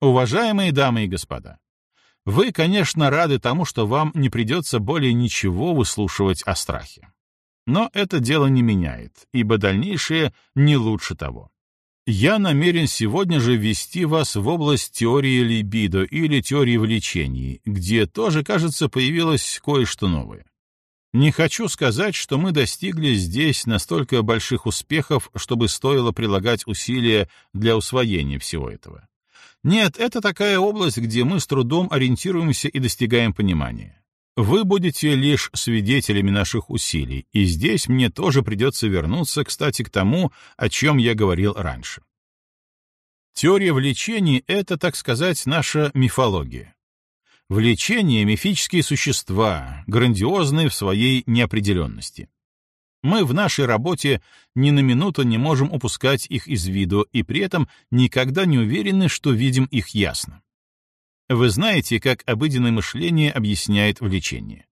Уважаемые дамы и господа, вы, конечно, рады тому, что вам не придется более ничего выслушивать о страхе. Но это дело не меняет, ибо дальнейшее не лучше того. Я намерен сегодня же ввести вас в область теории либидо или теории влечений, где тоже, кажется, появилось кое-что новое. Не хочу сказать, что мы достигли здесь настолько больших успехов, чтобы стоило прилагать усилия для усвоения всего этого. Нет, это такая область, где мы с трудом ориентируемся и достигаем понимания. Вы будете лишь свидетелями наших усилий, и здесь мне тоже придется вернуться, кстати, к тому, о чем я говорил раньше. Теория влечений — это, так сказать, наша мифология. Влечение — мифические существа, грандиозные в своей неопределенности. Мы в нашей работе ни на минуту не можем упускать их из виду и при этом никогда не уверены, что видим их ясно. Вы знаете, как обыденное мышление объясняет влечение.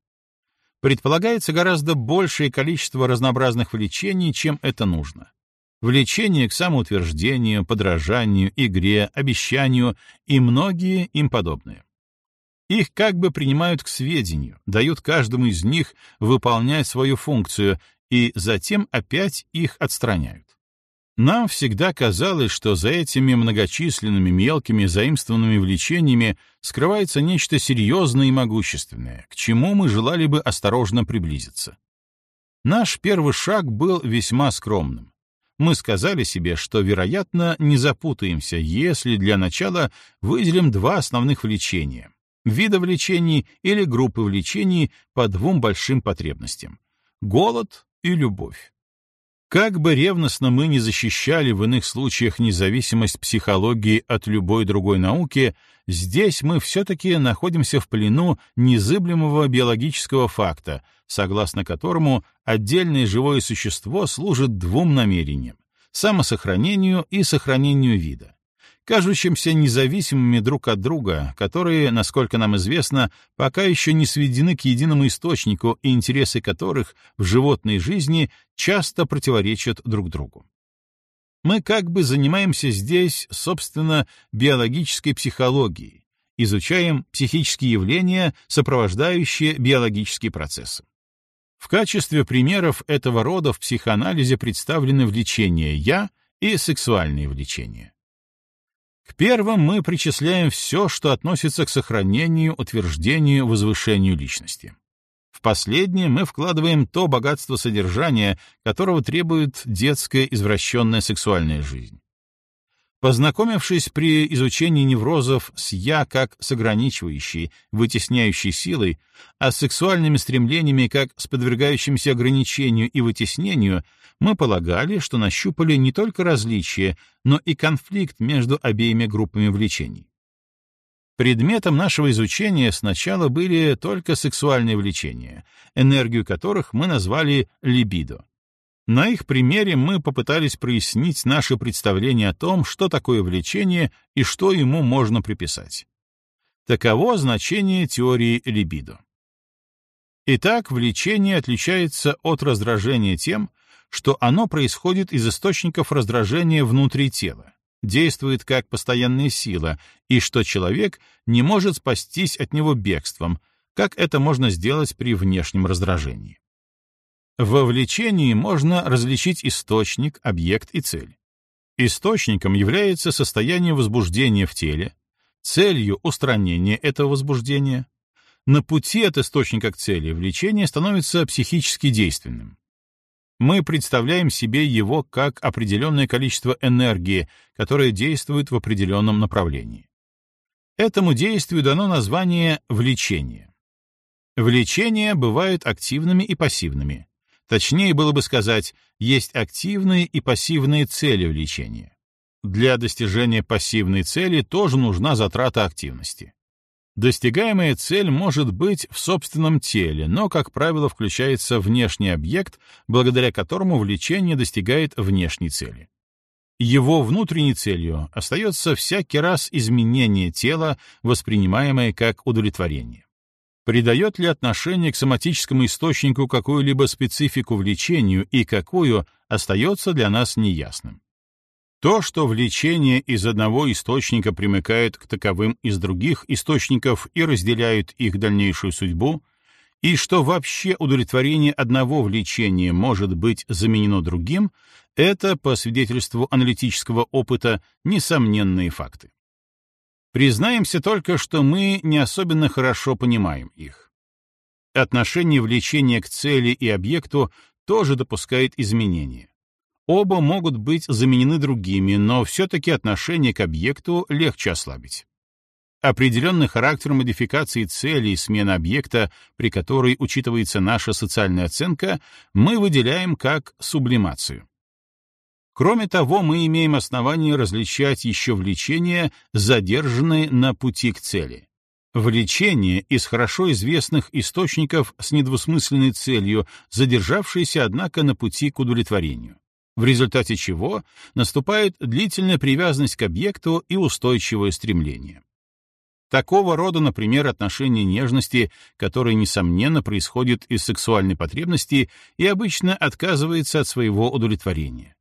Предполагается гораздо большее количество разнообразных влечений, чем это нужно. Влечение к самоутверждению, подражанию, игре, обещанию и многие им подобные. Их как бы принимают к сведению, дают каждому из них выполнять свою функцию и затем опять их отстраняют. Нам всегда казалось, что за этими многочисленными мелкими заимствованными влечениями скрывается нечто серьезное и могущественное, к чему мы желали бы осторожно приблизиться. Наш первый шаг был весьма скромным. Мы сказали себе, что, вероятно, не запутаемся, если для начала выделим два основных влечения вида влечений или группы влечений по двум большим потребностям — голод и любовь. Как бы ревностно мы ни защищали в иных случаях независимость психологии от любой другой науки, здесь мы все-таки находимся в плену незыблемого биологического факта, согласно которому отдельное живое существо служит двум намерениям — самосохранению и сохранению вида кажущимся независимыми друг от друга, которые, насколько нам известно, пока еще не сведены к единому источнику и интересы которых в животной жизни часто противоречат друг другу. Мы как бы занимаемся здесь, собственно, биологической психологией, изучаем психические явления, сопровождающие биологические процессы. В качестве примеров этого рода в психоанализе представлены влечение «я» и сексуальные влечения. К первым мы причисляем все, что относится к сохранению, утверждению, возвышению личности. В последнее мы вкладываем то богатство содержания, которого требует детская извращенная сексуальная жизнь. Познакомившись при изучении неврозов с «я» как с ограничивающей, вытесняющей силой, а с сексуальными стремлениями как с подвергающимся ограничению и вытеснению, мы полагали, что нащупали не только различия, но и конфликт между обеими группами влечений. Предметом нашего изучения сначала были только сексуальные влечения, энергию которых мы назвали либидо. На их примере мы попытались прояснить наше представление о том, что такое влечение и что ему можно приписать. Таково значение теории либидо. Итак, влечение отличается от раздражения тем, что оно происходит из источников раздражения внутри тела, действует как постоянная сила, и что человек не может спастись от него бегством, как это можно сделать при внешнем раздражении. Во влечении можно различить источник, объект и цель. Источником является состояние возбуждения в теле, целью — устранение этого возбуждения. На пути от источника к цели влечение становится психически действенным. Мы представляем себе его как определенное количество энергии, которое действует в определенном направлении. Этому действию дано название влечение. Влечения бывают активными и пассивными. Точнее было бы сказать, есть активные и пассивные цели влечения. Для достижения пассивной цели тоже нужна затрата активности. Достигаемая цель может быть в собственном теле, но, как правило, включается внешний объект, благодаря которому влечение достигает внешней цели. Его внутренней целью остается всякий раз изменение тела, воспринимаемое как удовлетворение. Придает ли отношение к соматическому источнику какую-либо специфику влечению и какую, остается для нас неясным. То, что влечение из одного источника примыкает к таковым из других источников и разделяют их дальнейшую судьбу, и что вообще удовлетворение одного влечения может быть заменено другим, это, по свидетельству аналитического опыта, несомненные факты. Признаемся только, что мы не особенно хорошо понимаем их. Отношение влечения к цели и объекту тоже допускает изменения. Оба могут быть заменены другими, но все-таки отношение к объекту легче ослабить. Определенный характер модификации цели и смены объекта, при которой учитывается наша социальная оценка, мы выделяем как сублимацию. Кроме того, мы имеем основание различать еще влечения, задержанные на пути к цели. Влечение из хорошо известных источников с недвусмысленной целью, задержавшиеся, однако, на пути к удовлетворению в результате чего наступает длительная привязанность к объекту и устойчивое стремление. Такого рода, например, отношение нежности, которое, несомненно, происходит из сексуальной потребности и обычно отказывается от своего удовлетворения.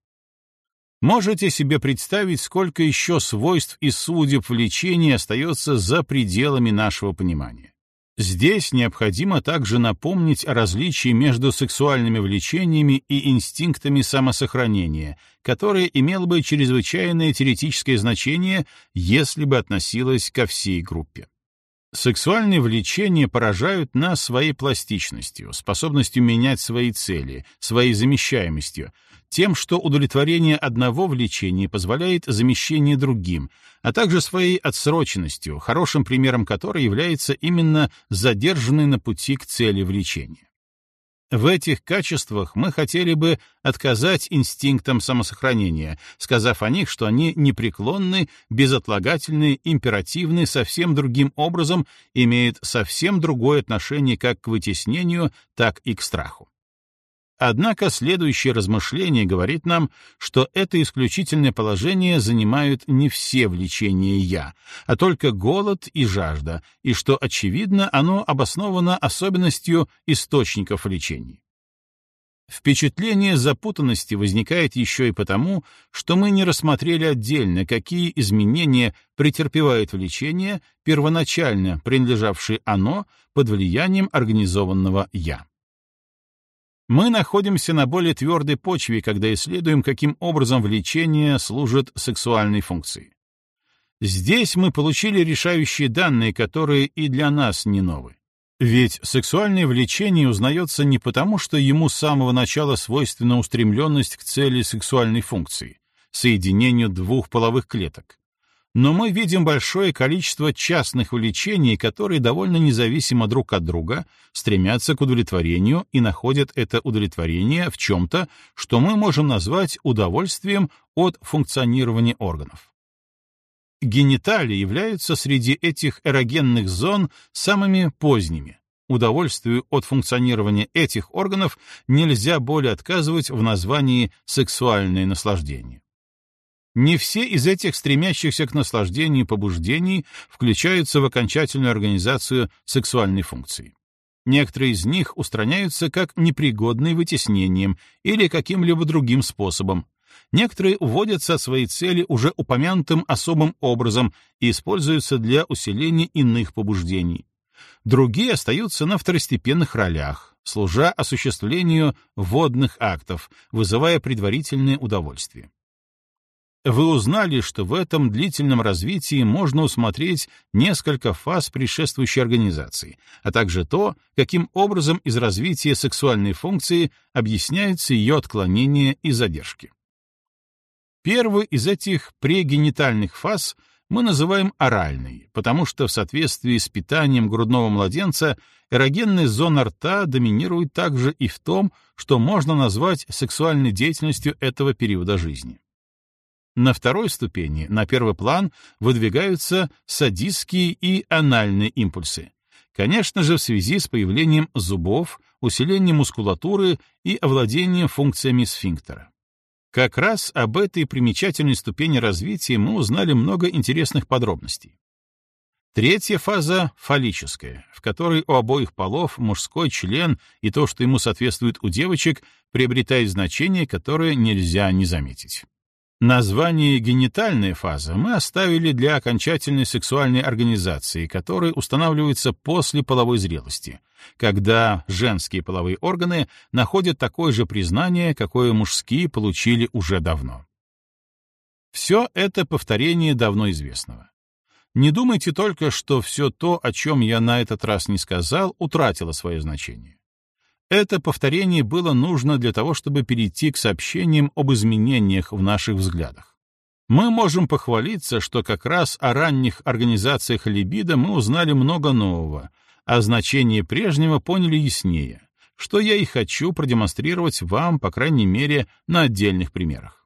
Можете себе представить, сколько еще свойств и судеб влечения остается за пределами нашего понимания. Здесь необходимо также напомнить о различии между сексуальными влечениями и инстинктами самосохранения, которое имело бы чрезвычайное теоретическое значение, если бы относилось ко всей группе. Сексуальные влечения поражают нас своей пластичностью, способностью менять свои цели, своей замещаемостью, тем, что удовлетворение одного влечения позволяет замещение другим, а также своей отсроченностью, хорошим примером которой является именно задержанный на пути к цели влечения. В этих качествах мы хотели бы отказать инстинктам самосохранения, сказав о них, что они непреклонны, безотлагательны, императивны, совсем другим образом, имеют совсем другое отношение как к вытеснению, так и к страху. Однако следующее размышление говорит нам, что это исключительное положение занимают не все влечения «я», а только голод и жажда, и что, очевидно, оно обосновано особенностью источников влечений. Впечатление запутанности возникает еще и потому, что мы не рассмотрели отдельно, какие изменения претерпевает влечение, первоначально принадлежавшее оно под влиянием организованного «я». Мы находимся на более твердой почве, когда исследуем, каким образом влечение служит сексуальной функции. Здесь мы получили решающие данные, которые и для нас не новы. Ведь сексуальное влечение узнается не потому, что ему с самого начала свойственна устремленность к цели сексуальной функции, соединению двух половых клеток, но мы видим большое количество частных влечений, которые довольно независимо друг от друга стремятся к удовлетворению и находят это удовлетворение в чем-то, что мы можем назвать удовольствием от функционирования органов. Гениталии являются среди этих эрогенных зон самыми поздними. Удовольствию от функционирования этих органов нельзя более отказывать в названии «сексуальное наслаждение». Не все из этих стремящихся к наслаждению побуждений включаются в окончательную организацию сексуальной функции. Некоторые из них устраняются как непригодные вытеснением или каким-либо другим способом. Некоторые уводятся от своей цели уже упомянутым особым образом и используются для усиления иных побуждений. Другие остаются на второстепенных ролях, служа осуществлению водных актов, вызывая предварительное удовольствие вы узнали, что в этом длительном развитии можно усмотреть несколько фаз предшествующей организации, а также то, каким образом из развития сексуальной функции объясняются ее отклонения и задержки. Первый из этих прегенитальных фаз мы называем оральной, потому что в соответствии с питанием грудного младенца эрогенная зона рта доминирует также и в том, что можно назвать сексуальной деятельностью этого периода жизни. На второй ступени, на первый план, выдвигаются садистские и анальные импульсы. Конечно же, в связи с появлением зубов, усилением мускулатуры и овладением функциями сфинктера. Как раз об этой примечательной ступени развития мы узнали много интересных подробностей. Третья фаза — фаллическая, в которой у обоих полов мужской член и то, что ему соответствует у девочек, приобретает значение, которое нельзя не заметить. Название «генитальная фаза» мы оставили для окончательной сексуальной организации, которая устанавливается после половой зрелости, когда женские половые органы находят такое же признание, какое мужские получили уже давно. Все это повторение давно известного. Не думайте только, что все то, о чем я на этот раз не сказал, утратило свое значение. Это повторение было нужно для того, чтобы перейти к сообщениям об изменениях в наших взглядах. Мы можем похвалиться, что как раз о ранних организациях либидо мы узнали много нового, а значение прежнего поняли яснее, что я и хочу продемонстрировать вам, по крайней мере, на отдельных примерах.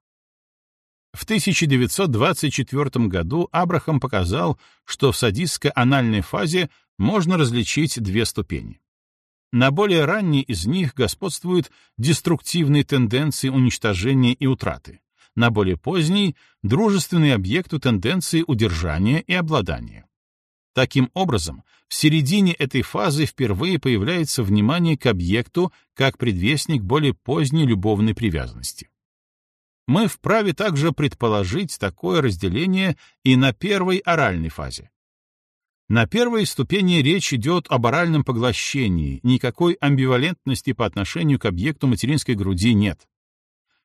В 1924 году Абрахам показал, что в садистско-анальной фазе можно различить две ступени. На более ранней из них господствуют деструктивные тенденции уничтожения и утраты, на более поздней — дружественные объекту тенденции удержания и обладания. Таким образом, в середине этой фазы впервые появляется внимание к объекту как предвестник более поздней любовной привязанности. Мы вправе также предположить такое разделение и на первой оральной фазе. На первой ступени речь идет об оральном поглощении, никакой амбивалентности по отношению к объекту материнской груди нет.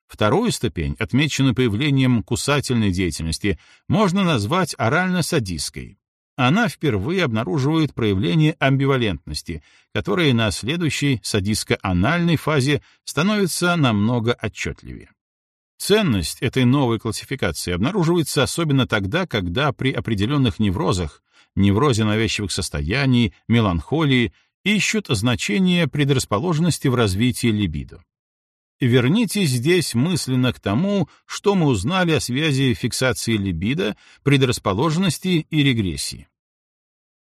Вторую ступень, отмеченную появлением кусательной деятельности, можно назвать орально-садистской. Она впервые обнаруживает проявление амбивалентности, которое на следующей садистско-анальной фазе становится намного отчетливее. Ценность этой новой классификации обнаруживается особенно тогда, когда при определенных неврозах, неврозе навязчивых состояний, меланхолии, ищут значение предрасположенности в развитии либидо. Вернитесь здесь мысленно к тому, что мы узнали о связи фиксации либидо, предрасположенности и регрессии.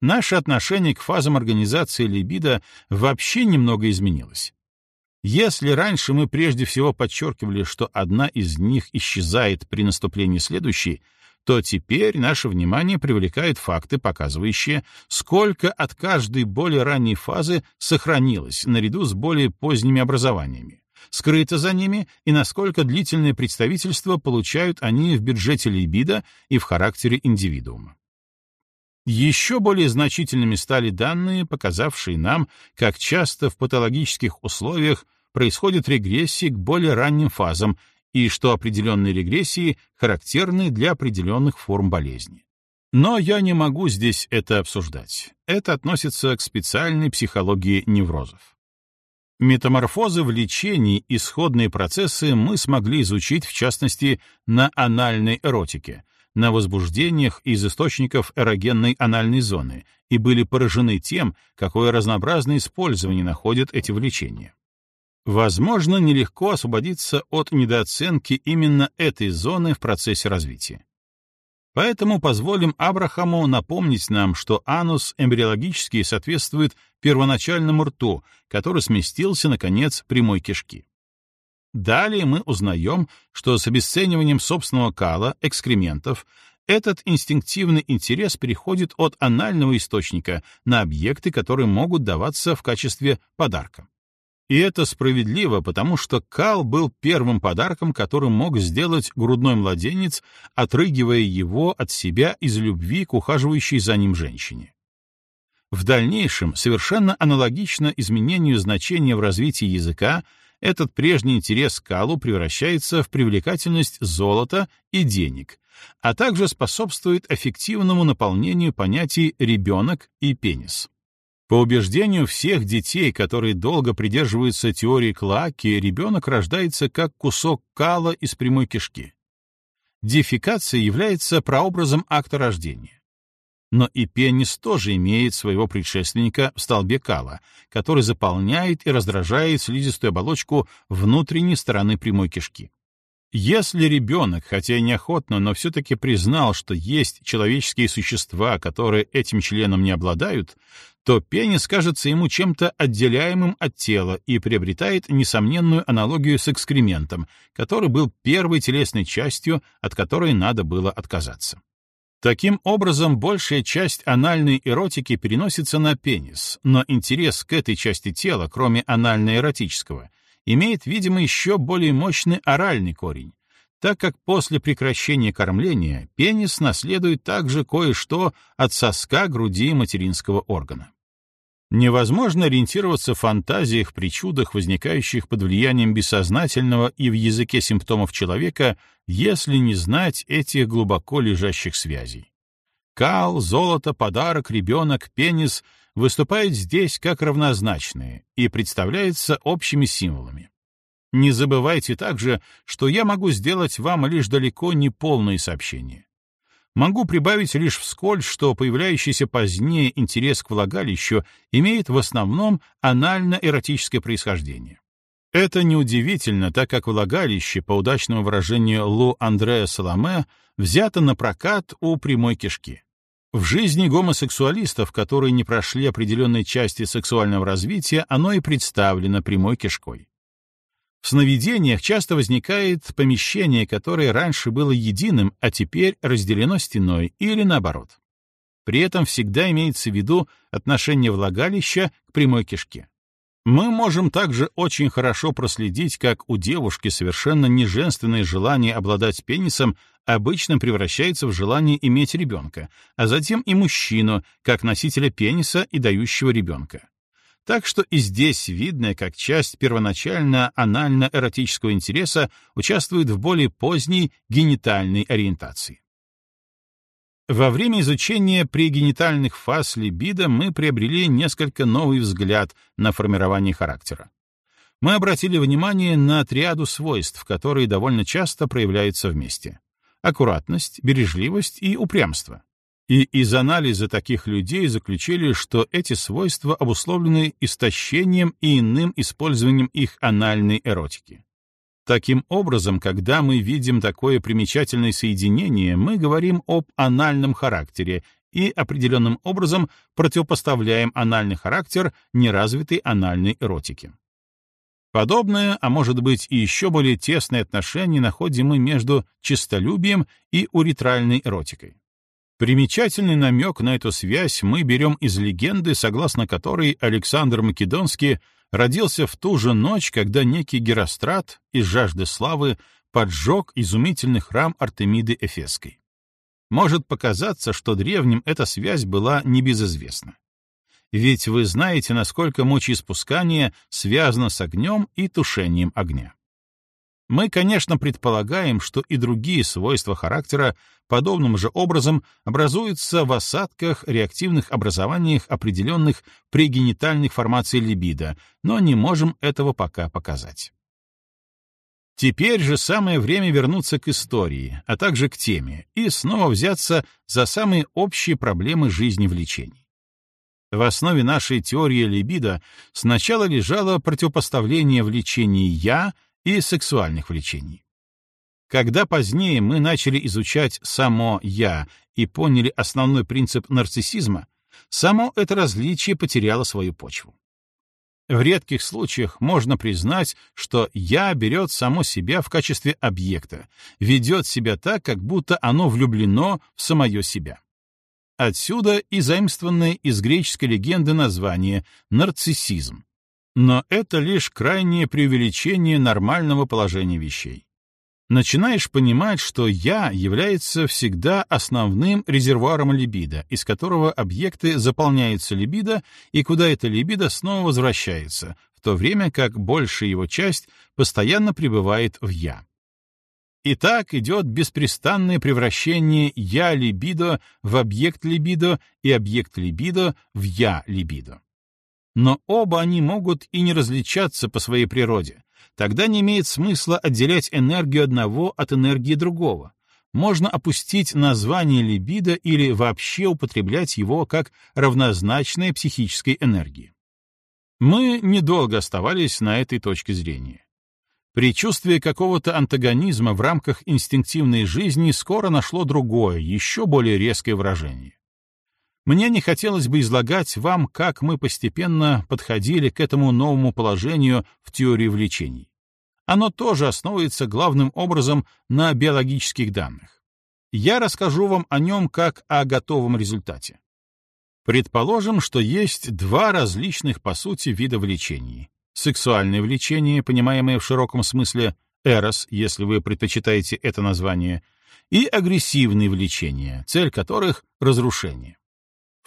Наше отношение к фазам организации либидо вообще немного изменилось. Если раньше мы прежде всего подчеркивали, что одна из них исчезает при наступлении следующей, то теперь наше внимание привлекает факты, показывающие, сколько от каждой более ранней фазы сохранилось наряду с более поздними образованиями, скрыто за ними и насколько длительное представительство получают они в бюджете либидо и в характере индивидуума. Еще более значительными стали данные, показавшие нам, как часто в патологических условиях происходит регрессия к более ранним фазам и что определенные регрессии характерны для определенных форм болезни. Но я не могу здесь это обсуждать. Это относится к специальной психологии неврозов. Метаморфозы в лечении и сходные процессы мы смогли изучить, в частности, на анальной эротике, на возбуждениях из источников эрогенной анальной зоны и были поражены тем, какое разнообразное использование находят эти влечения. Возможно, нелегко освободиться от недооценки именно этой зоны в процессе развития. Поэтому позволим Абрахаму напомнить нам, что анус эмбриологически соответствует первоначальному рту, который сместился на конец прямой кишки. Далее мы узнаем, что с обесцениванием собственного кала, экскрементов, этот инстинктивный интерес переходит от анального источника на объекты, которые могут даваться в качестве подарка. И это справедливо, потому что кал был первым подарком, который мог сделать грудной младенец, отрыгивая его от себя из любви к ухаживающей за ним женщине. В дальнейшем, совершенно аналогично изменению значения в развитии языка, этот прежний интерес к калу превращается в привлекательность золота и денег, а также способствует эффективному наполнению понятий «ребенок» и «пенис». По убеждению всех детей, которые долго придерживаются теории Клаки, ребенок рождается как кусок кала из прямой кишки. Дефекация является прообразом акта рождения. Но и пенис тоже имеет своего предшественника в столбе кала, который заполняет и раздражает слизистую оболочку внутренней стороны прямой кишки. Если ребенок, хотя и неохотно, но все-таки признал, что есть человеческие существа, которые этим членом не обладают, то пенис кажется ему чем-то отделяемым от тела и приобретает несомненную аналогию с экскрементом, который был первой телесной частью, от которой надо было отказаться. Таким образом, большая часть анальной эротики переносится на пенис, но интерес к этой части тела, кроме анально-эротического, имеет, видимо, еще более мощный оральный корень, так как после прекращения кормления пенис наследует также кое-что от соска груди материнского органа. Невозможно ориентироваться в фантазиях, причудах, возникающих под влиянием бессознательного и в языке симптомов человека, если не знать этих глубоко лежащих связей. Кал, золото, подарок, ребенок, пенис выступают здесь как равнозначные и представляются общими символами. Не забывайте также, что я могу сделать вам лишь далеко не полные сообщения. Могу прибавить лишь вскользь, что появляющийся позднее интерес к влагалищу имеет в основном анально-эротическое происхождение. Это неудивительно, так как влагалище, по удачному выражению Лу Андреа Саламе, взято на прокат у прямой кишки. В жизни гомосексуалистов, которые не прошли определенной части сексуального развития, оно и представлено прямой кишкой. В сновидениях часто возникает помещение, которое раньше было единым, а теперь разделено стеной, или наоборот. При этом всегда имеется в виду отношение влагалища к прямой кишке. Мы можем также очень хорошо проследить, как у девушки совершенно неженственное желание обладать пенисом обычно превращается в желание иметь ребенка, а затем и мужчину, как носителя пениса и дающего ребенка. Так что и здесь видно, как часть первоначально анально-эротического интереса участвует в более поздней генитальной ориентации. Во время изучения прегенитальных фаз либидо мы приобрели несколько новый взгляд на формирование характера. Мы обратили внимание на триаду свойств, которые довольно часто проявляются вместе. Аккуратность, бережливость и упрямство. И из анализа таких людей заключили, что эти свойства обусловлены истощением и иным использованием их анальной эротики. Таким образом, когда мы видим такое примечательное соединение, мы говорим об анальном характере и определенным образом противопоставляем анальный характер неразвитой анальной эротике. Подобное, а может быть и еще более тесное отношение находим мы между честолюбием и уретральной эротикой. Примечательный намек на эту связь мы берем из легенды, согласно которой Александр Македонский родился в ту же ночь, когда некий Герострат из жажды славы поджег изумительный храм Артемиды Эфесской. Может показаться, что древним эта связь была небезызвестна. Ведь вы знаете, насколько мочеиспускание связано с огнем и тушением огня. Мы, конечно, предполагаем, что и другие свойства характера подобным же образом образуются в осадках, реактивных образованиях определенных прегенитальных формаций либидо, но не можем этого пока показать. Теперь же самое время вернуться к истории, а также к теме, и снова взяться за самые общие проблемы жизни влечений. В основе нашей теории либидо сначала лежало противопоставление влечений «я» и сексуальных влечений. Когда позднее мы начали изучать само «я» и поняли основной принцип нарциссизма, само это различие потеряло свою почву. В редких случаях можно признать, что «я» берет само себя в качестве объекта, ведет себя так, как будто оно влюблено в самое себя. Отсюда и заимствованное из греческой легенды название «нарциссизм», но это лишь крайнее преувеличение нормального положения вещей. Начинаешь понимать, что «я» является всегда основным резервуаром либидо, из которого объекты заполняются либидо и куда эта либидо снова возвращается, в то время как большая его часть постоянно пребывает в «я». И так идет беспрестанное превращение «я-либидо» в объект либидо и объект либидо в «я-либидо» но оба они могут и не различаться по своей природе. Тогда не имеет смысла отделять энергию одного от энергии другого. Можно опустить название либидо или вообще употреблять его как равнозначное психической энергии. Мы недолго оставались на этой точке зрения. Причувствие какого-то антагонизма в рамках инстинктивной жизни скоро нашло другое, еще более резкое выражение. Мне не хотелось бы излагать вам, как мы постепенно подходили к этому новому положению в теории влечений. Оно тоже основывается главным образом на биологических данных. Я расскажу вам о нем как о готовом результате. Предположим, что есть два различных по сути вида влечений. Сексуальное влечение, понимаемое в широком смысле, эрос, если вы предпочитаете это название, и агрессивные влечения, цель которых — разрушение.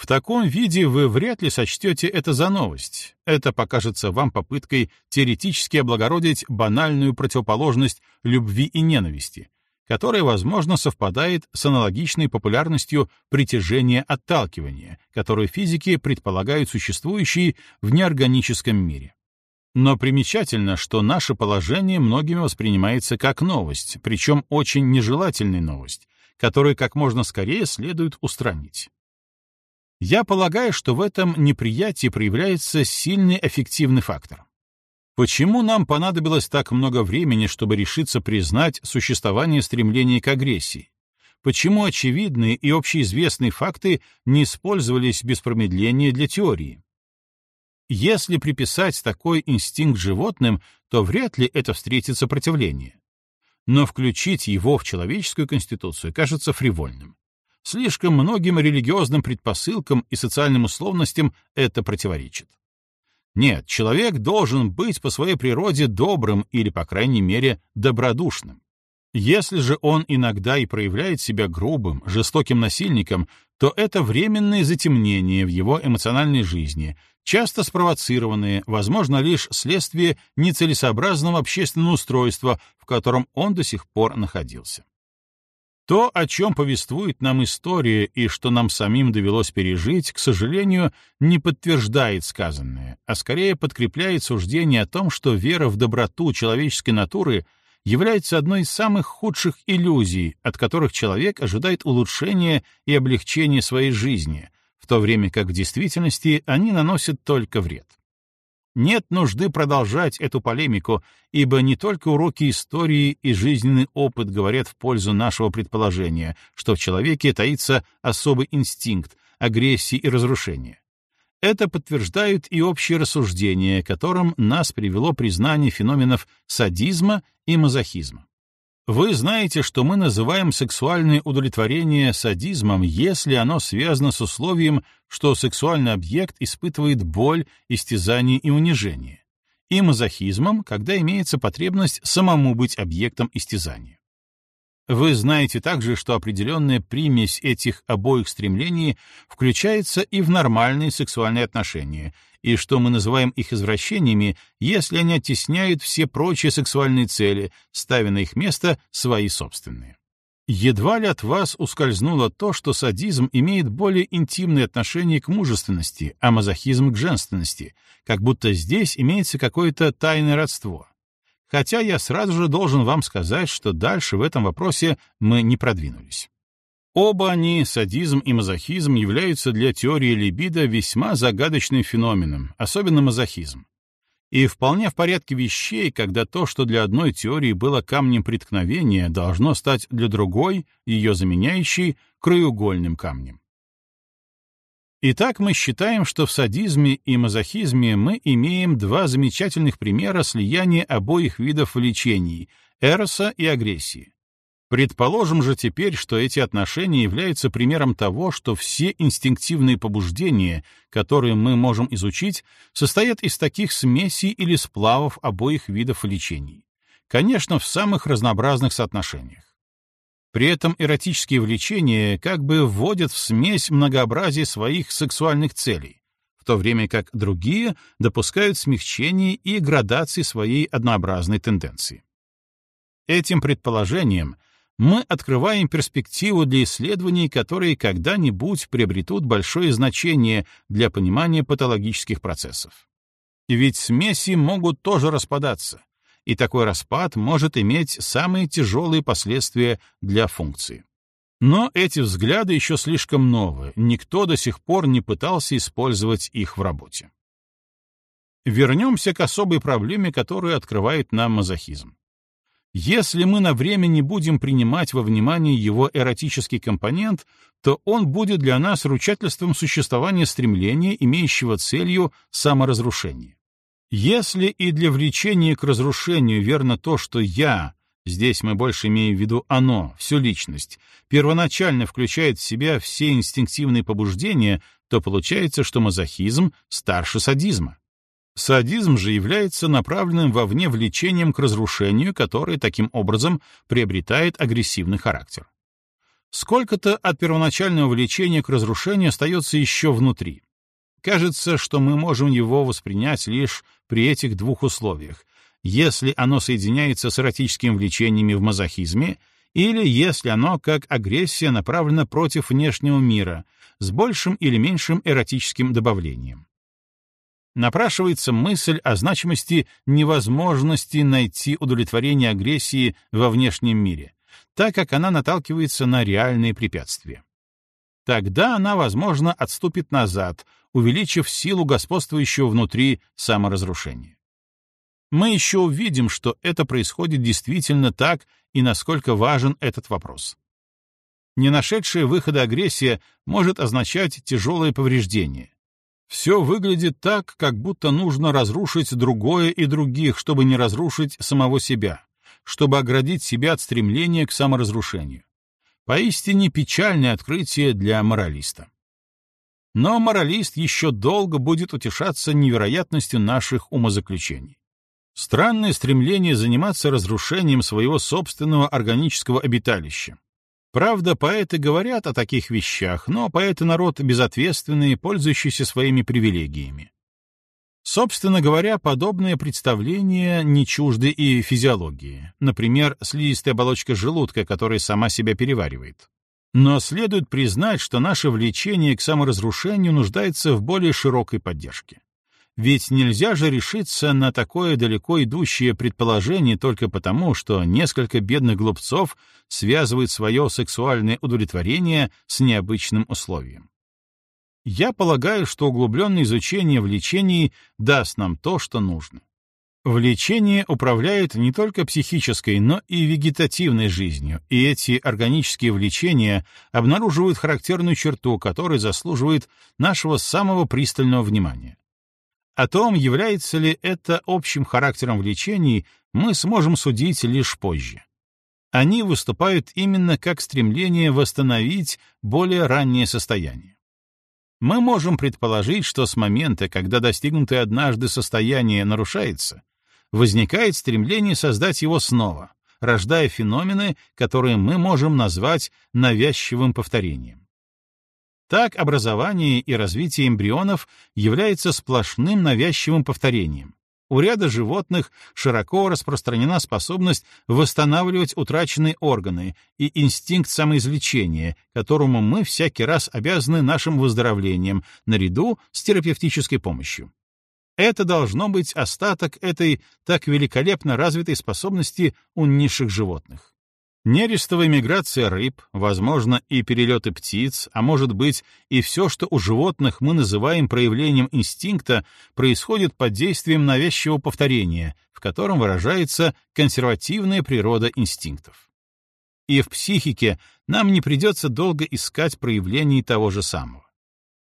В таком виде вы вряд ли сочтете это за новость. Это покажется вам попыткой теоретически облагородить банальную противоположность любви и ненависти, которая, возможно, совпадает с аналогичной популярностью притяжения-отталкивания, которую физики предполагают существующей в неорганическом мире. Но примечательно, что наше положение многими воспринимается как новость, причем очень нежелательная новость, которую как можно скорее следует устранить. Я полагаю, что в этом неприятии проявляется сильный эффективный фактор. Почему нам понадобилось так много времени, чтобы решиться признать существование стремления к агрессии? Почему очевидные и общеизвестные факты не использовались без промедления для теории? Если приписать такой инстинкт животным, то вряд ли это встретит сопротивление. Но включить его в человеческую конституцию кажется фривольным. Слишком многим религиозным предпосылкам и социальным условностям это противоречит. Нет, человек должен быть по своей природе добрым или, по крайней мере, добродушным. Если же он иногда и проявляет себя грубым, жестоким насильником, то это временное затемнение в его эмоциональной жизни, часто спровоцированное, возможно, лишь следствие нецелесообразного общественного устройства, в котором он до сих пор находился. То, о чем повествует нам история и что нам самим довелось пережить, к сожалению, не подтверждает сказанное, а скорее подкрепляет суждение о том, что вера в доброту человеческой натуры является одной из самых худших иллюзий, от которых человек ожидает улучшения и облегчения своей жизни, в то время как в действительности они наносят только вред. Нет нужды продолжать эту полемику, ибо не только уроки истории и жизненный опыт говорят в пользу нашего предположения, что в человеке таится особый инстинкт агрессии и разрушения. Это подтверждают и общие рассуждения, которым нас привело признание феноменов садизма и мазохизма. Вы знаете, что мы называем сексуальное удовлетворение садизмом, если оно связано с условием, что сексуальный объект испытывает боль, истязание и унижение, и мазохизмом, когда имеется потребность самому быть объектом истязания. Вы знаете также, что определенная примесь этих обоих стремлений включается и в нормальные сексуальные отношения, и что мы называем их извращениями, если они оттесняют все прочие сексуальные цели, ставя на их место свои собственные. Едва ли от вас ускользнуло то, что садизм имеет более интимное отношение к мужественности, а мазохизм — к женственности, как будто здесь имеется какое-то тайное родство — хотя я сразу же должен вам сказать, что дальше в этом вопросе мы не продвинулись. Оба они, садизм и мазохизм, являются для теории либидо весьма загадочным феноменом, особенно мазохизм. И вполне в порядке вещей, когда то, что для одной теории было камнем преткновения, должно стать для другой, ее заменяющей, краеугольным камнем. Итак, мы считаем, что в садизме и мазохизме мы имеем два замечательных примера слияния обоих видов влечений — эроса и агрессии. Предположим же теперь, что эти отношения являются примером того, что все инстинктивные побуждения, которые мы можем изучить, состоят из таких смесей или сплавов обоих видов влечений. Конечно, в самых разнообразных соотношениях. При этом эротические влечения как бы вводят в смесь многообразие своих сексуальных целей, в то время как другие допускают смягчение и градации своей однообразной тенденции. Этим предположением мы открываем перспективу для исследований, которые когда-нибудь приобретут большое значение для понимания патологических процессов. Ведь смеси могут тоже распадаться, и такой распад может иметь самые тяжелые последствия для функции. Но эти взгляды еще слишком новые, никто до сих пор не пытался использовать их в работе. Вернемся к особой проблеме, которую открывает нам мазохизм. Если мы на время не будем принимать во внимание его эротический компонент, то он будет для нас ручательством существования стремления, имеющего целью саморазрушение. Если и для влечения к разрушению верно то, что «я», здесь мы больше имеем в виду «оно», всю личность, первоначально включает в себя все инстинктивные побуждения, то получается, что мазохизм старше садизма. Садизм же является направленным вовне влечением к разрушению, которое таким образом приобретает агрессивный характер. Сколько-то от первоначального влечения к разрушению остается еще внутри. Кажется, что мы можем его воспринять лишь при этих двух условиях, если оно соединяется с эротическими влечениями в мазохизме или если оно как агрессия направлена против внешнего мира с большим или меньшим эротическим добавлением. Напрашивается мысль о значимости невозможности найти удовлетворение агрессии во внешнем мире, так как она наталкивается на реальные препятствия. Тогда она, возможно, отступит назад, увеличив силу господствующего внутри саморазрушения. Мы еще увидим, что это происходит действительно так и насколько важен этот вопрос. Не нашедшая выхода агрессия может означать тяжелое повреждение. Все выглядит так, как будто нужно разрушить другое и других, чтобы не разрушить самого себя, чтобы оградить себя от стремления к саморазрушению. Поистине печальное открытие для моралиста. Но моралист еще долго будет утешаться невероятностью наших умозаключений. Странное стремление заниматься разрушением своего собственного органического обиталища. Правда, поэты говорят о таких вещах, но поэты — народ безответственный, пользующийся своими привилегиями. Собственно говоря, подобные представления не чужды и физиологии. Например, слизистая оболочка желудка, которая сама себя переваривает. Но следует признать, что наше влечение к саморазрушению нуждается в более широкой поддержке. Ведь нельзя же решиться на такое далеко идущее предположение только потому, что несколько бедных глупцов связывают свое сексуальное удовлетворение с необычным условием. Я полагаю, что углубленное изучение влечений даст нам то, что нужно. Влечение управляет не только психической, но и вегетативной жизнью, и эти органические влечения обнаруживают характерную черту, которая заслуживает нашего самого пристального внимания. О том, является ли это общим характером влечений, мы сможем судить лишь позже. Они выступают именно как стремление восстановить более раннее состояние. Мы можем предположить, что с момента, когда достигнутое однажды состояние нарушается, возникает стремление создать его снова, рождая феномены, которые мы можем назвать навязчивым повторением. Так образование и развитие эмбрионов является сплошным навязчивым повторением. У ряда животных широко распространена способность восстанавливать утраченные органы и инстинкт самоизлечения, которому мы всякий раз обязаны нашим выздоровлением, наряду с терапевтической помощью. Это должно быть остаток этой так великолепно развитой способности у низших животных. Нерестовая миграция рыб, возможно, и перелеты птиц, а может быть, и все, что у животных мы называем проявлением инстинкта, происходит под действием навязчивого повторения, в котором выражается консервативная природа инстинктов. И в психике нам не придется долго искать проявлений того же самого.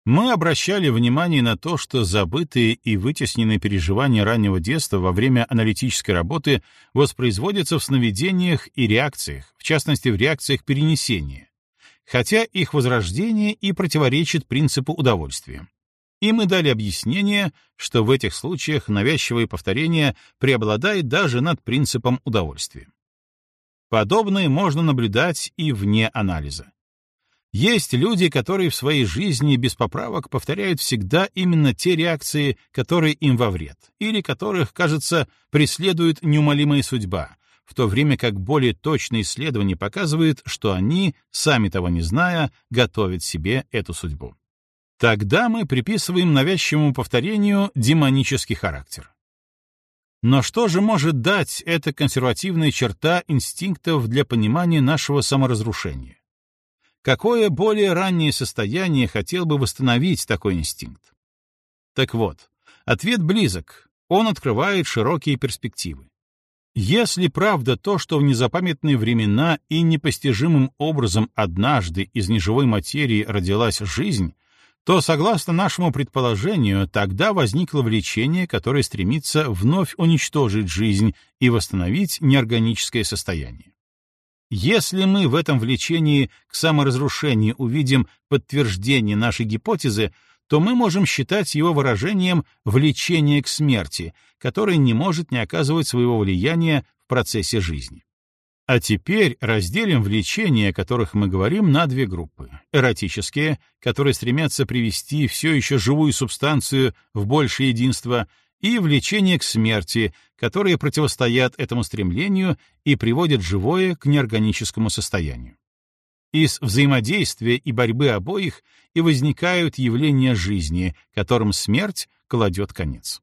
Мы обращали внимание на то, что забытые и вытесненные переживания раннего детства во время аналитической работы воспроизводятся в сновидениях и реакциях, в частности в реакциях перенесения, хотя их возрождение и противоречит принципу удовольствия. И мы дали объяснение, что в этих случаях навязчивое повторение преобладает даже над принципом удовольствия. Подобное можно наблюдать и вне анализа. Есть люди, которые в своей жизни без поправок повторяют всегда именно те реакции, которые им во вред, или которых, кажется, преследует неумолимая судьба, в то время как более точные исследования показывают, что они, сами того не зная, готовят себе эту судьбу. Тогда мы приписываем навязчивому повторению демонический характер. Но что же может дать эта консервативная черта инстинктов для понимания нашего саморазрушения? Какое более раннее состояние хотел бы восстановить такой инстинкт? Так вот, ответ близок, он открывает широкие перспективы. Если правда то, что в незапамятные времена и непостижимым образом однажды из неживой материи родилась жизнь, то, согласно нашему предположению, тогда возникло влечение, которое стремится вновь уничтожить жизнь и восстановить неорганическое состояние. Если мы в этом влечении к саморазрушению увидим подтверждение нашей гипотезы, то мы можем считать его выражением влечения к смерти, которое не может не оказывать своего влияния в процессе жизни. А теперь разделим влечения, о которых мы говорим, на две группы. Эротические, которые стремятся привести все еще живую субстанцию в большее единство, и влечение к смерти, которые противостоят этому стремлению и приводят живое к неорганическому состоянию. Из взаимодействия и борьбы обоих и возникают явления жизни, которым смерть кладет конец.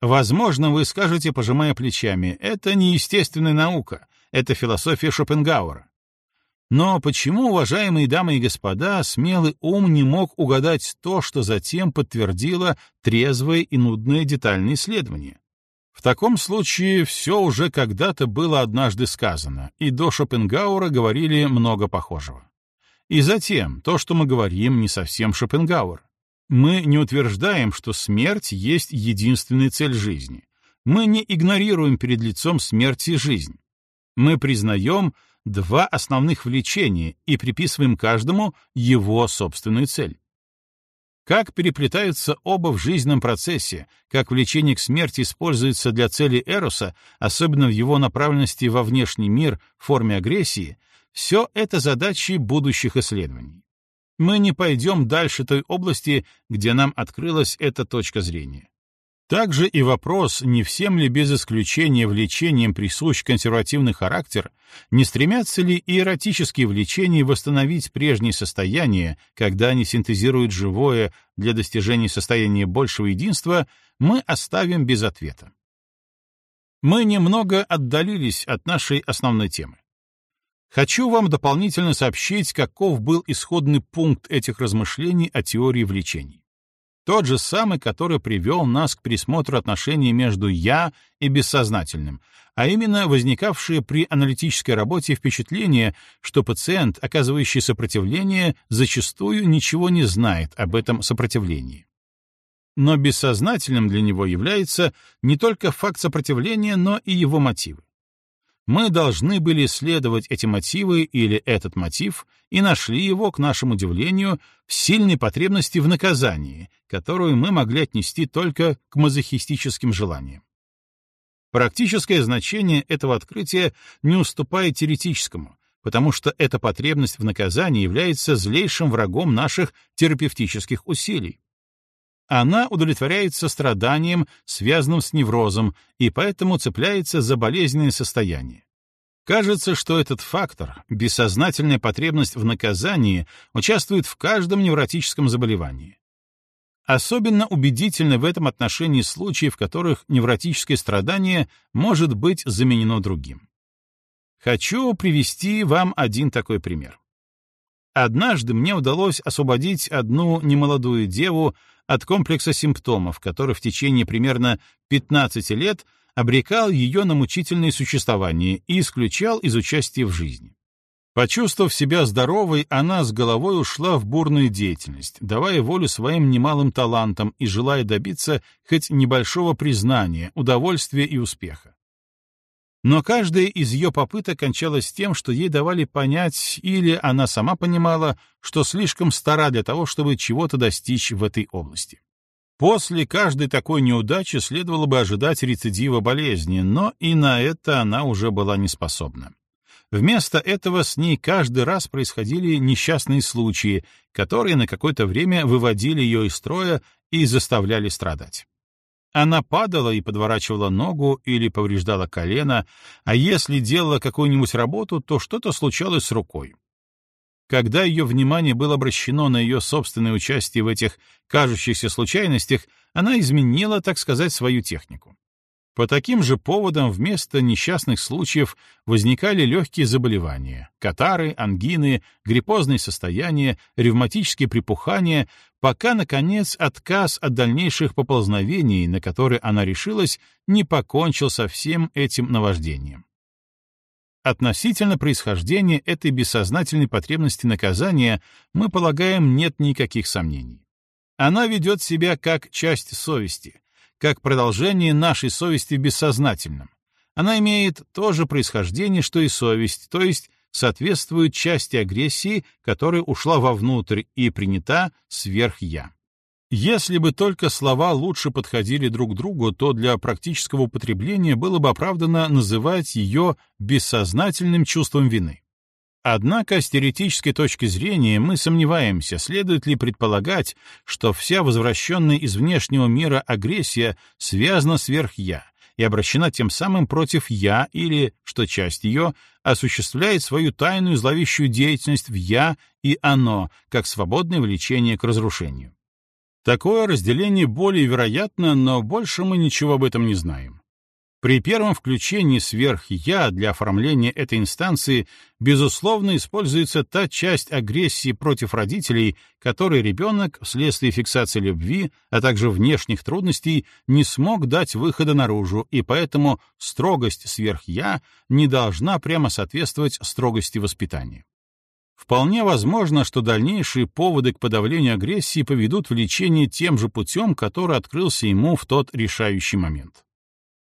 Возможно, вы скажете, пожимая плечами, это не естественная наука, это философия Шопенгауэра. Но почему, уважаемые дамы и господа, смелый ум не мог угадать то, что затем подтвердило трезвое и нудное детальное исследование? В таком случае все уже когда-то было однажды сказано, и до Шопенгауэра говорили много похожего. И затем, то, что мы говорим, не совсем Шопенгауэр. Мы не утверждаем, что смерть есть единственная цель жизни. Мы не игнорируем перед лицом смерти жизнь мы признаем два основных влечения и приписываем каждому его собственную цель. Как переплетаются оба в жизненном процессе, как влечение к смерти используется для цели Эроса, особенно в его направленности во внешний мир в форме агрессии, все это задачи будущих исследований. Мы не пойдем дальше той области, где нам открылась эта точка зрения. Также и вопрос, не всем ли без исключения влечением присущ консервативный характер, не стремятся ли и влечения восстановить прежнее состояние, когда они синтезируют живое для достижения состояния большего единства, мы оставим без ответа. Мы немного отдалились от нашей основной темы. Хочу вам дополнительно сообщить, каков был исходный пункт этих размышлений о теории влечений. Тот же самый, который привел нас к пересмотру отношений между «я» и бессознательным, а именно возникавшее при аналитической работе впечатление, что пациент, оказывающий сопротивление, зачастую ничего не знает об этом сопротивлении. Но бессознательным для него является не только факт сопротивления, но и его мотивы мы должны были исследовать эти мотивы или этот мотив и нашли его, к нашему удивлению, в сильной потребности в наказании, которую мы могли отнести только к мазохистическим желаниям. Практическое значение этого открытия не уступает теоретическому, потому что эта потребность в наказании является злейшим врагом наших терапевтических усилий она удовлетворяется страданием, связанным с неврозом, и поэтому цепляется за болезненное состояние. Кажется, что этот фактор, бессознательная потребность в наказании, участвует в каждом невротическом заболевании. Особенно убедительны в этом отношении случаи, в которых невротическое страдание может быть заменено другим. Хочу привести вам один такой пример. Однажды мне удалось освободить одну немолодую деву от комплекса симптомов, который в течение примерно 15 лет обрекал ее на мучительное существование и исключал из участия в жизни. Почувствовав себя здоровой, она с головой ушла в бурную деятельность, давая волю своим немалым талантам и желая добиться хоть небольшого признания, удовольствия и успеха. Но каждая из ее попыток кончалась тем, что ей давали понять, или она сама понимала, что слишком стара для того, чтобы чего-то достичь в этой области. После каждой такой неудачи следовало бы ожидать рецидива болезни, но и на это она уже была не способна. Вместо этого с ней каждый раз происходили несчастные случаи, которые на какое-то время выводили ее из строя и заставляли страдать. Она падала и подворачивала ногу или повреждала колено, а если делала какую-нибудь работу, то что-то случалось с рукой. Когда ее внимание было обращено на ее собственное участие в этих кажущихся случайностях, она изменила, так сказать, свою технику. По таким же поводам вместо несчастных случаев возникали легкие заболевания — катары, ангины, гриппозные состояния, ревматические припухания, пока, наконец, отказ от дальнейших поползновений, на которые она решилась, не покончил со всем этим наваждением. Относительно происхождения этой бессознательной потребности наказания, мы полагаем, нет никаких сомнений. Она ведет себя как часть совести, как продолжение нашей совести в бессознательном. Она имеет то же происхождение, что и совесть, то есть соответствует части агрессии, которая ушла вовнутрь и принята сверх «я». Если бы только слова лучше подходили друг другу, то для практического употребления было бы оправдано называть ее бессознательным чувством вины. Однако с теоретической точки зрения мы сомневаемся, следует ли предполагать, что вся возвращенная из внешнего мира агрессия связана сверх-я и обращена тем самым против «я» или, что часть ее, осуществляет свою тайную зловещую деятельность в «я» и «оно», как свободное влечение к разрушению. Такое разделение более вероятно, но больше мы ничего об этом не знаем. При первом включении сверх-я для оформления этой инстанции, безусловно, используется та часть агрессии против родителей, которой ребенок вследствие фиксации любви, а также внешних трудностей, не смог дать выхода наружу, и поэтому строгость сверх-я не должна прямо соответствовать строгости воспитания. Вполне возможно, что дальнейшие поводы к подавлению агрессии поведут в лечение тем же путем, который открылся ему в тот решающий момент.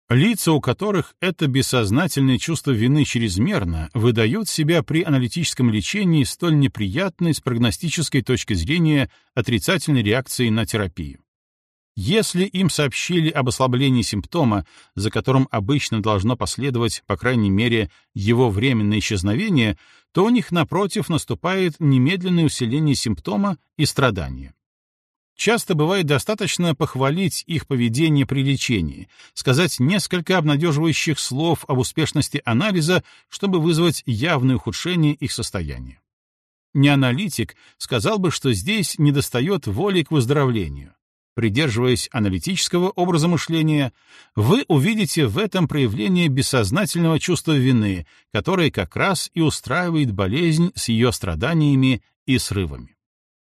Лица, у которых это бессознательное чувство вины чрезмерно, выдают себя при аналитическом лечении столь неприятной с прогностической точки зрения отрицательной реакцией на терапию. Если им сообщили об ослаблении симптома, за которым обычно должно последовать, по крайней мере, его временное исчезновение, то у них, напротив, наступает немедленное усиление симптома и страдания. Часто бывает достаточно похвалить их поведение при лечении, сказать несколько обнадеживающих слов об успешности анализа, чтобы вызвать явное ухудшение их состояния. Неаналитик сказал бы, что здесь недостает воли к выздоровлению. Придерживаясь аналитического образа мышления, вы увидите в этом проявление бессознательного чувства вины, которое как раз и устраивает болезнь с ее страданиями и срывами.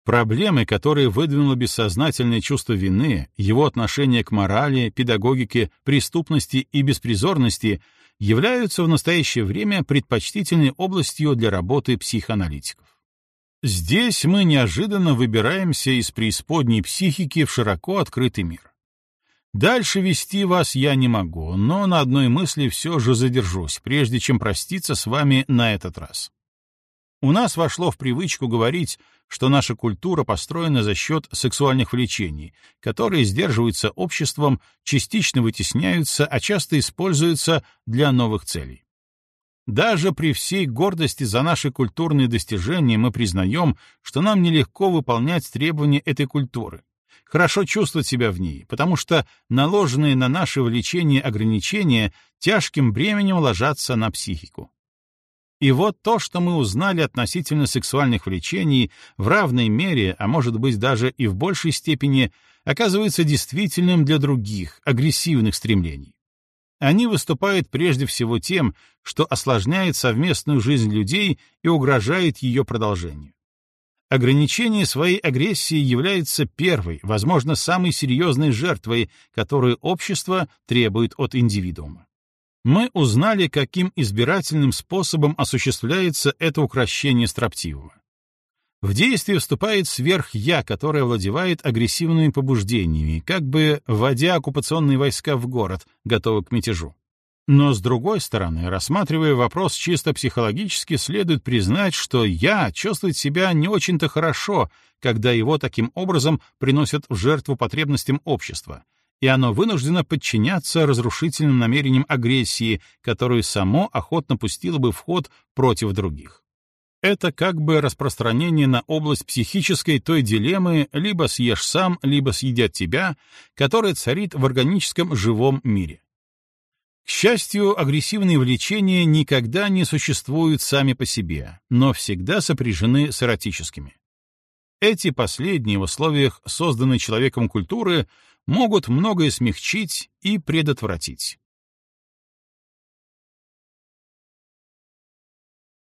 Проблемы, которые выдвинуло бессознательное чувство вины, его отношение к морали, педагогике, преступности и беспризорности, являются в настоящее время предпочтительной областью для работы психоаналитиков. Здесь мы неожиданно выбираемся из преисподней психики в широко открытый мир. Дальше вести вас я не могу, но на одной мысли все же задержусь, прежде чем проститься с вами на этот раз. У нас вошло в привычку говорить, что наша культура построена за счет сексуальных влечений, которые сдерживаются обществом, частично вытесняются, а часто используются для новых целей. Даже при всей гордости за наши культурные достижения мы признаем, что нам нелегко выполнять требования этой культуры. Хорошо чувствовать себя в ней, потому что наложенные на наше влечение ограничения тяжким бременем ложатся на психику. И вот то, что мы узнали относительно сексуальных влечений, в равной мере, а может быть даже и в большей степени, оказывается действительным для других, агрессивных стремлений. Они выступают прежде всего тем, что осложняет совместную жизнь людей и угрожает ее продолжению. Ограничение своей агрессии является первой, возможно, самой серьезной жертвой, которую общество требует от индивидуума мы узнали, каким избирательным способом осуществляется это укрощение строптивого. В действие вступает сверх-я, которое владевает агрессивными побуждениями, как бы вводя оккупационные войска в город, готовы к мятежу. Но, с другой стороны, рассматривая вопрос чисто психологически, следует признать, что «я» чувствует себя не очень-то хорошо, когда его таким образом приносят в жертву потребностям общества, и оно вынуждено подчиняться разрушительным намерениям агрессии, которую само охотно пустило бы в ход против других. Это как бы распространение на область психической той дилеммы «либо съешь сам, либо съедят тебя», которая царит в органическом живом мире. К счастью, агрессивные влечения никогда не существуют сами по себе, но всегда сопряжены с эротическими. Эти последние в условиях созданной человеком культуры могут многое смягчить и предотвратить.